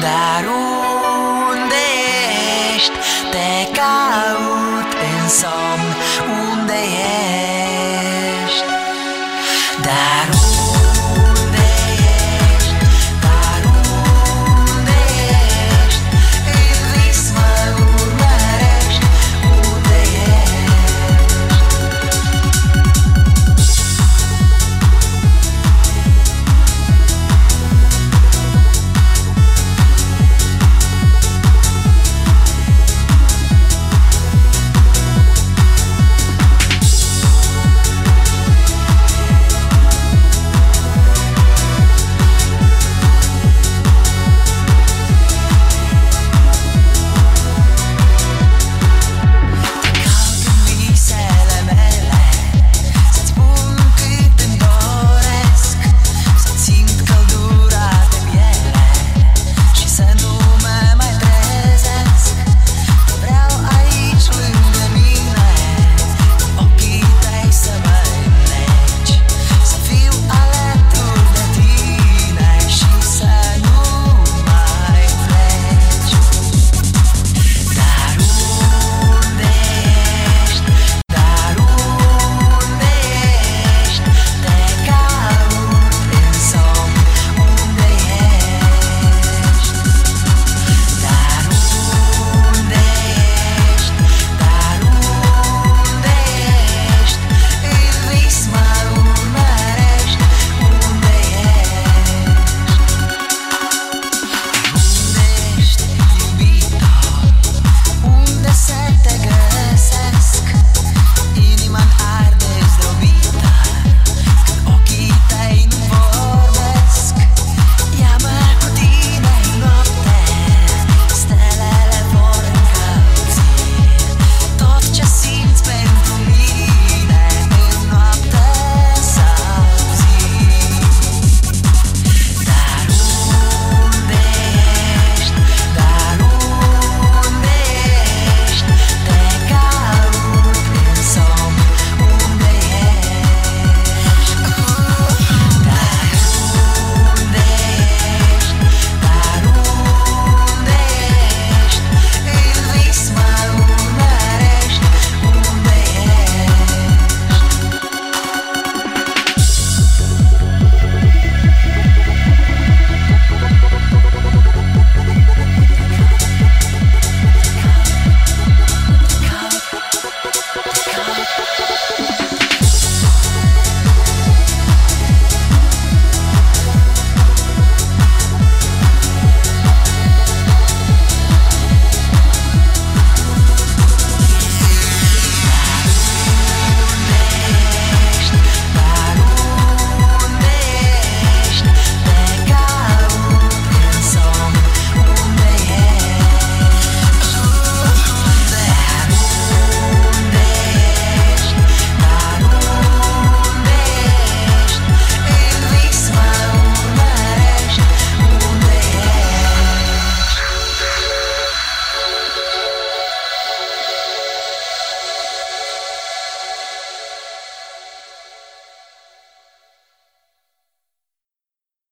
Dar unde ești? Te caut în somn Unde ești? Dar